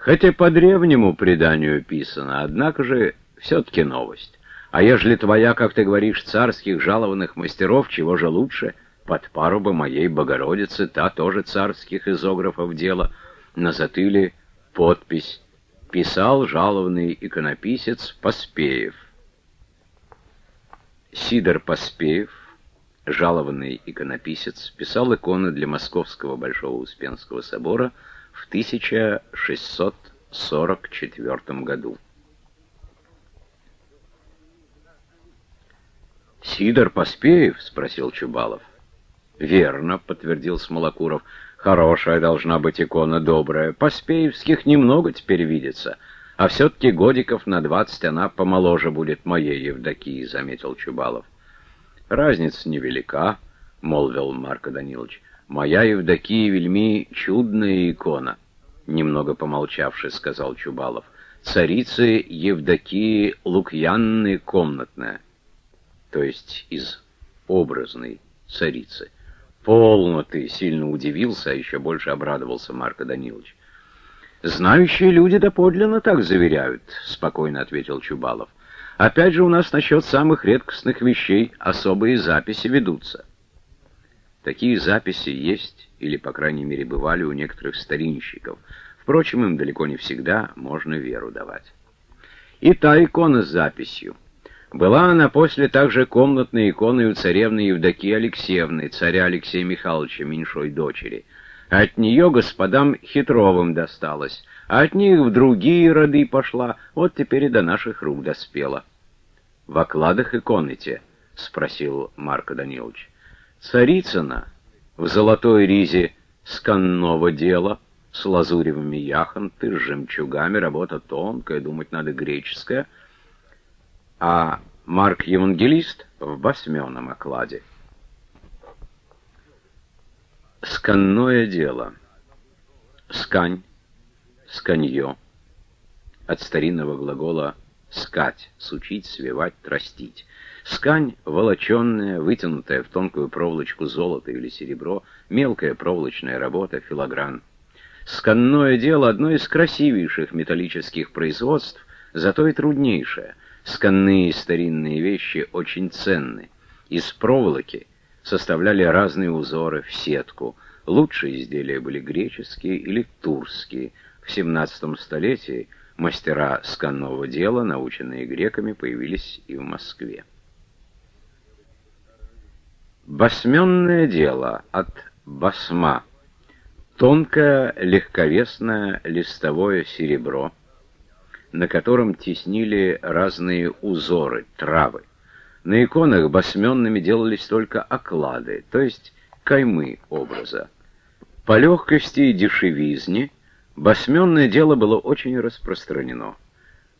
Хотя по древнему преданию писано, однако же все-таки новость. А ежели твоя, как ты говоришь, царских жалованных мастеров, чего же лучше, под пару моей Богородицы, та тоже царских изографов дело, на затыле подпись «Писал жалованный иконописец Поспеев». Сидор Поспеев, жалованный иконописец, писал иконы для Московского Большого Успенского собора в 1644 году. «Сидор Поспеев?» — спросил Чубалов. «Верно», — подтвердил Смолокуров. «Хорошая должна быть икона, добрая. Поспеевских немного теперь видится, а все-таки годиков на двадцать она помоложе будет моей Евдокии», — заметил Чубалов. «Разница невелика», — молвил Марко Данилович. «Моя Евдокия вельми чудная икона», — немного помолчавши, сказал Чубалов. «Царицы Евдокии Лукьянны комнатная» то есть из образной царицы. «Полно ты!» — сильно удивился, а еще больше обрадовался Марко Данилович. «Знающие люди доподлинно так заверяют», — спокойно ответил Чубалов. «Опять же у нас насчет самых редкостных вещей особые записи ведутся». Такие записи есть, или, по крайней мере, бывали у некоторых старинщиков. Впрочем, им далеко не всегда можно веру давать. И та икона с записью — была она после также комнатной иконой у царевны Евдокии Алексеевны, царя Алексея Михайловича, меньшой дочери. От нее господам Хитровым досталось, а от них в другие роды пошла, вот теперь и до наших рук доспела. — В окладах иконы те? — спросил Марко Данилович. — Царицына в золотой ризе сканного дела, с лазуревыми яхонты, с жемчугами, работа тонкая, думать надо греческая — а Марк Евангелист в басменном окладе. Сканное дело. Скань, сканье. От старинного глагола «скать» — сучить, свивать, тростить. Скань — волоченная, вытянутая в тонкую проволочку золото или серебро, мелкая проволочная работа, филогран. Сканное дело — одно из красивейших металлических производств, зато и труднейшее. Сканные старинные вещи очень ценны. Из проволоки составляли разные узоры в сетку. Лучшие изделия были греческие или турские. В 17 столетии мастера сканного дела, наученные греками, появились и в Москве. Басменное дело от басма. Тонкое, легковесное листовое серебро – на котором теснили разные узоры, травы. На иконах басменными делались только оклады, то есть каймы образа. По легкости и дешевизне басменное дело было очень распространено.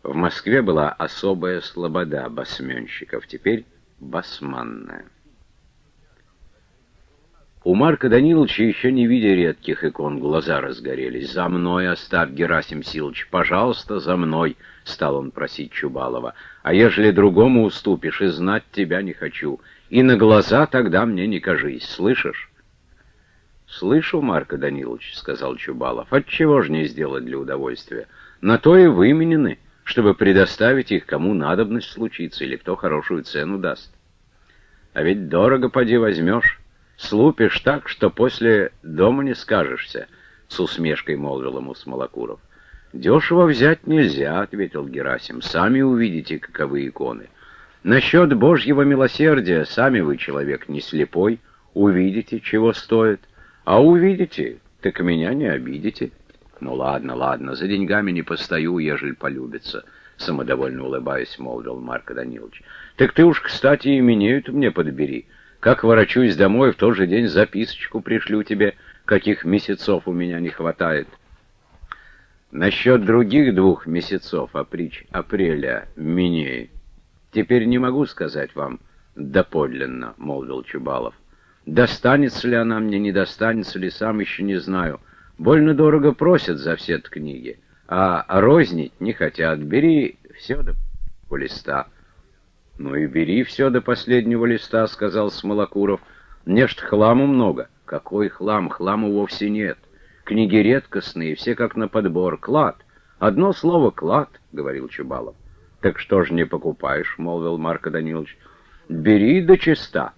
В Москве была особая слобода басменщиков, теперь басманная. У Марка Даниловича, еще не видя редких икон, глаза разгорелись. «За мной оставь, Герасим Силыч, пожалуйста, за мной!» — стал он просить Чубалова. «А ежели другому уступишь, и знать тебя не хочу. И на глаза тогда мне не кажись, слышишь?» «Слышу, Марко Данилович», — сказал Чубалов. «Отчего же не сделать для удовольствия? На то и выменены, чтобы предоставить их, кому надобность случится, или кто хорошую цену даст. А ведь дорого поди возьмешь». Слупишь так, что после дома не скажешься, — с усмешкой молвил ему Смолокуров. «Дешево взять нельзя», — ответил Герасим. «Сами увидите, каковы иконы. Насчет Божьего милосердия, сами вы человек не слепой, увидите, чего стоит. А увидите, так меня не обидите». «Ну ладно, ладно, за деньгами не постою, ежели полюбится», — самодовольно улыбаясь, молвил Марко Данилович. «Так ты уж, кстати, и меня мне подбери». Как ворочусь домой, в тот же день записочку пришлю тебе, каких месяцев у меня не хватает. Насчет других двух месяцев, априч, апреля, минеи, теперь не могу сказать вам доподлинно, — молвил Чубалов. Достанется ли она мне, не достанется ли, сам еще не знаю. Больно дорого просят за все книги, а рознить не хотят. Бери все до листа. «Ну и бери все до последнего листа», — сказал Смолокуров. «Мне ж хламу много». «Какой хлам? Хламу вовсе нет. Книги редкостные, все как на подбор. Клад. Одно слово «клад», — говорил Чубалов. «Так что ж не покупаешь?» — молвил Марко Данилович. «Бери до чиста».